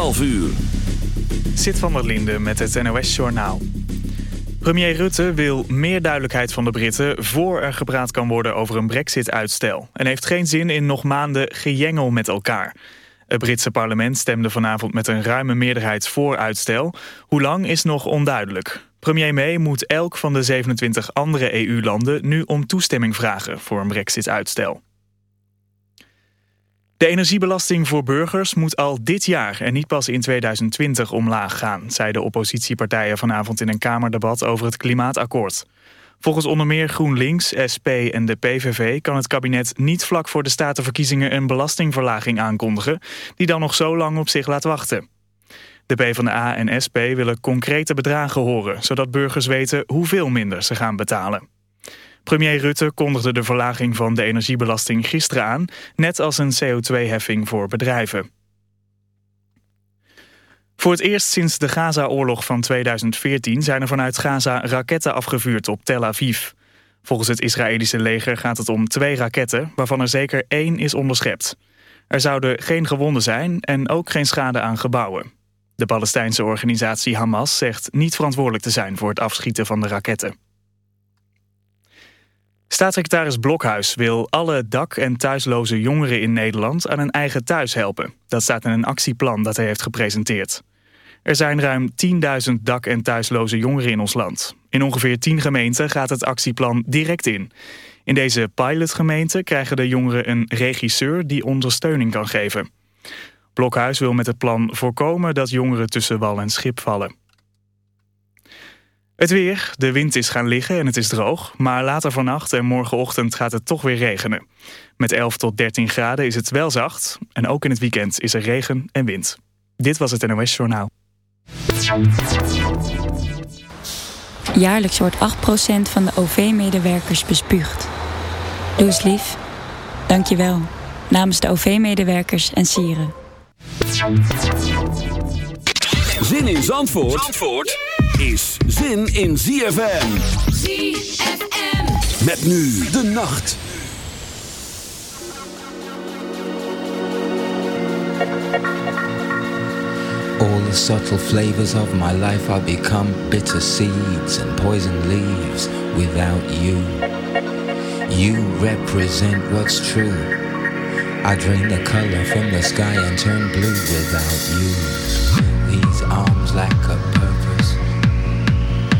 12 uur. Zit van der Linde met het NOS-journaal. Premier Rutte wil meer duidelijkheid van de Britten... voor er gepraat kan worden over een brexit-uitstel. En heeft geen zin in nog maanden gejengel met elkaar. Het Britse parlement stemde vanavond met een ruime meerderheid voor uitstel. Hoe lang is nog onduidelijk. Premier May moet elk van de 27 andere EU-landen nu om toestemming vragen voor een brexit-uitstel. De energiebelasting voor burgers moet al dit jaar en niet pas in 2020 omlaag gaan, zeiden oppositiepartijen vanavond in een Kamerdebat over het klimaatakkoord. Volgens onder meer GroenLinks, SP en de PVV kan het kabinet niet vlak voor de statenverkiezingen een belastingverlaging aankondigen, die dan nog zo lang op zich laat wachten. De PvdA en SP willen concrete bedragen horen, zodat burgers weten hoeveel minder ze gaan betalen. Premier Rutte kondigde de verlaging van de energiebelasting gisteren aan... net als een CO2-heffing voor bedrijven. Voor het eerst sinds de Gaza-oorlog van 2014... zijn er vanuit Gaza raketten afgevuurd op Tel Aviv. Volgens het Israëlische leger gaat het om twee raketten... waarvan er zeker één is onderschept. Er zouden geen gewonden zijn en ook geen schade aan gebouwen. De Palestijnse organisatie Hamas zegt niet verantwoordelijk te zijn... voor het afschieten van de raketten. Staatssecretaris Blokhuis wil alle dak- en thuisloze jongeren in Nederland aan een eigen thuis helpen. Dat staat in een actieplan dat hij heeft gepresenteerd. Er zijn ruim 10.000 dak- en thuisloze jongeren in ons land. In ongeveer 10 gemeenten gaat het actieplan direct in. In deze pilotgemeenten krijgen de jongeren een regisseur die ondersteuning kan geven. Blokhuis wil met het plan voorkomen dat jongeren tussen wal en schip vallen. Het weer. De wind is gaan liggen en het is droog. Maar later vannacht en morgenochtend gaat het toch weer regenen. Met 11 tot 13 graden is het wel zacht. En ook in het weekend is er regen en wind. Dit was het NOS Journaal. Jaarlijks wordt 8% van de OV-medewerkers bespuugd. Doe eens lief. Dank je wel. Namens de OV-medewerkers en sieren. Zin in Zandvoort? Zandvoort? Is zin in ZFM. ZFM. Met nu de nacht. All the subtle flavors of my life are become bitter seeds and poison leaves without you. You represent what's true. I drain the color from the sky and turn blue without you. These arms lack a purpose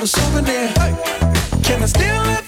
Little souvenir. Can I steal it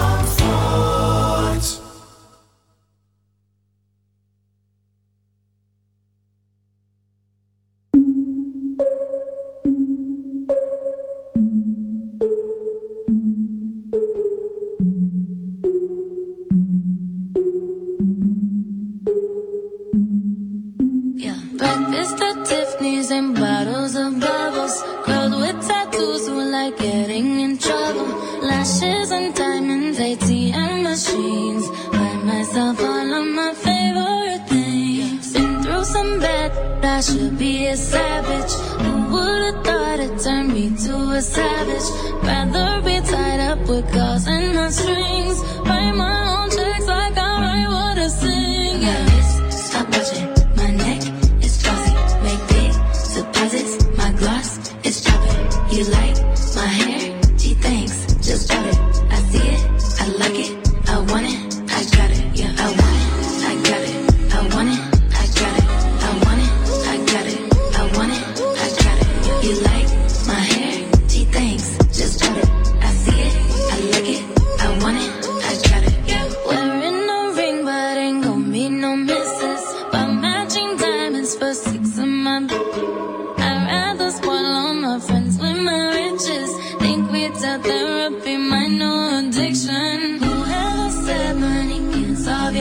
like getting in trouble. Lashes and diamonds, ATM machines. Buy myself all of my favorite things. Been through some bad, I should be a savage. Who would've thought it turned me to a savage? Rather be tied up with cause and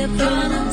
your brother.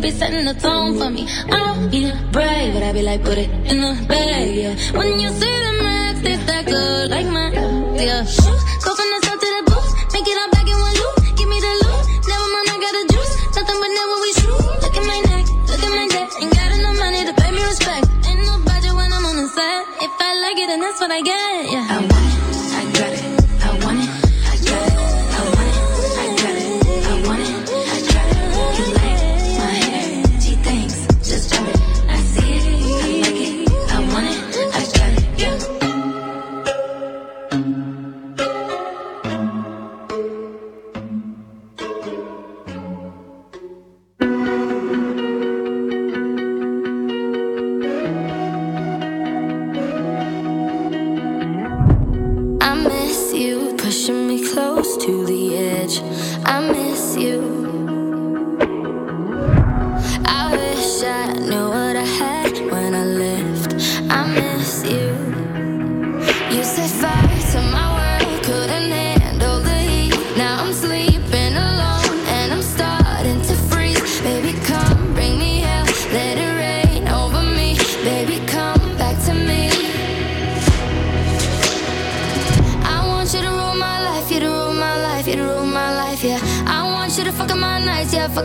be setting the tone for me. I don't need a break, but I be like, put it in the bag, yeah. When you see the max, it's that good, like my, yeah. I miss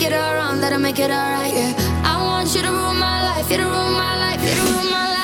make it all wrong, that'll make it all right, yeah. I want you to rule my life, you to rule my life, you to rule my life.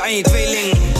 je één tweeling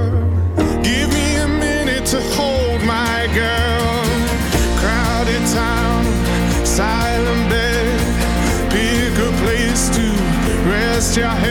Rest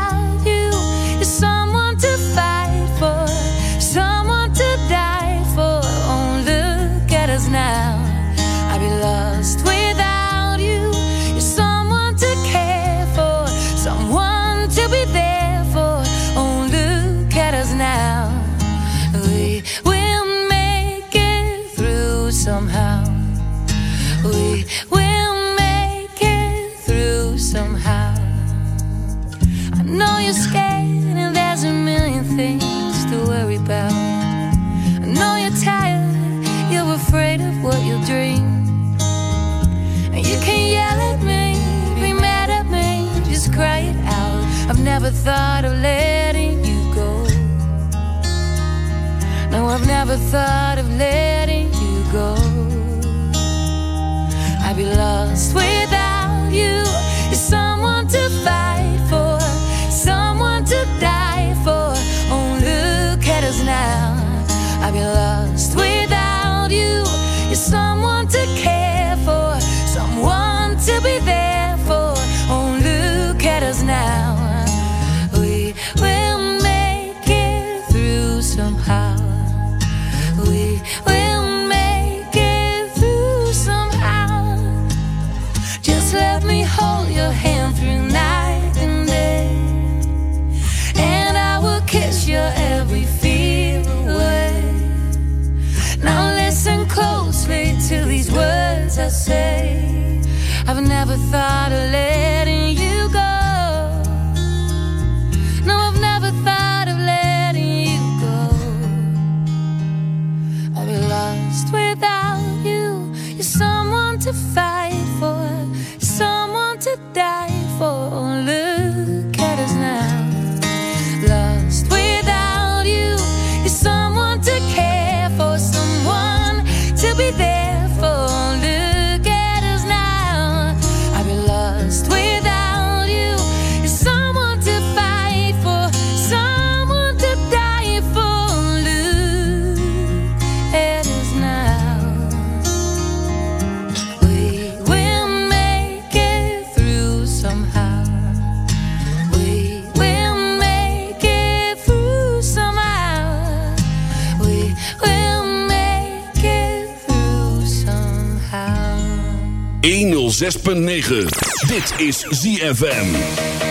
106.9. Dit is ZFM.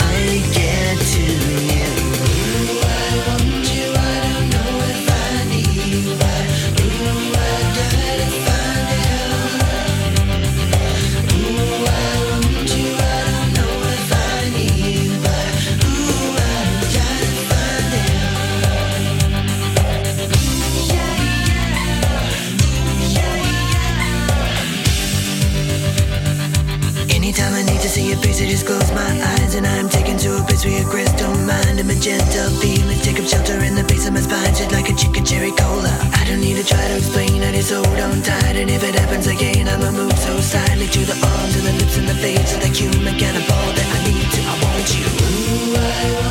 a feeling. Take up shelter in the base of my spine, just like a chicken cherry cola. I don't need to try to explain, I just hold on tight. And if it happens again, I'ma move so silently to the arms and the lips and the face of the human cannibal that I need to. I want you. Ooh, I want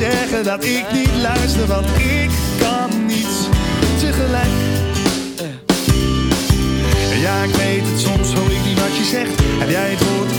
zeggen dat ik niet luister, want ik kan niet tegelijk. Ja, ik weet het, soms hoor ik niet wat je zegt. Heb jij het woord,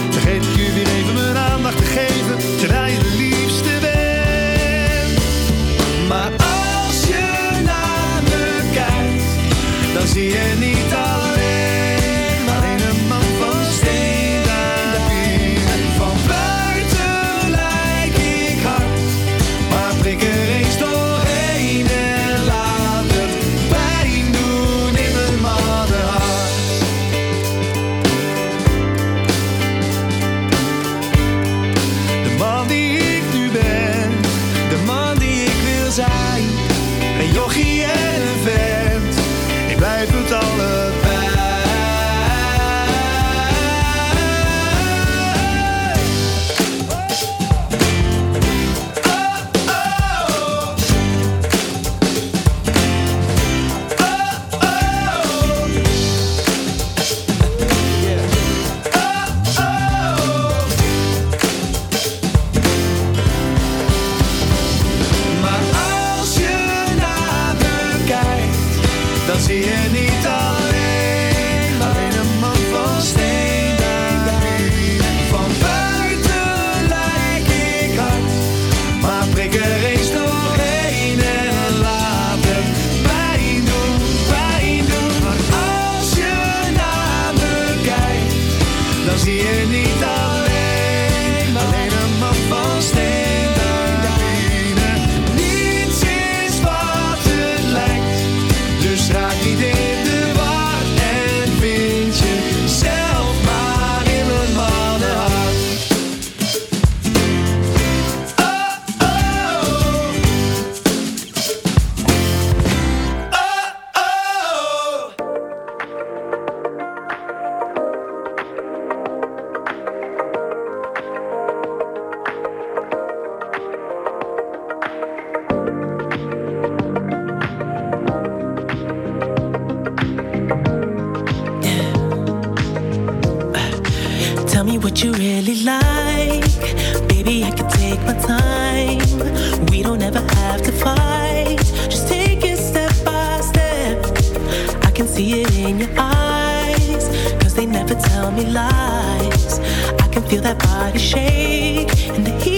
tell me lies. I can feel that body shake and the heat.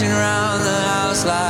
Crashing around the house like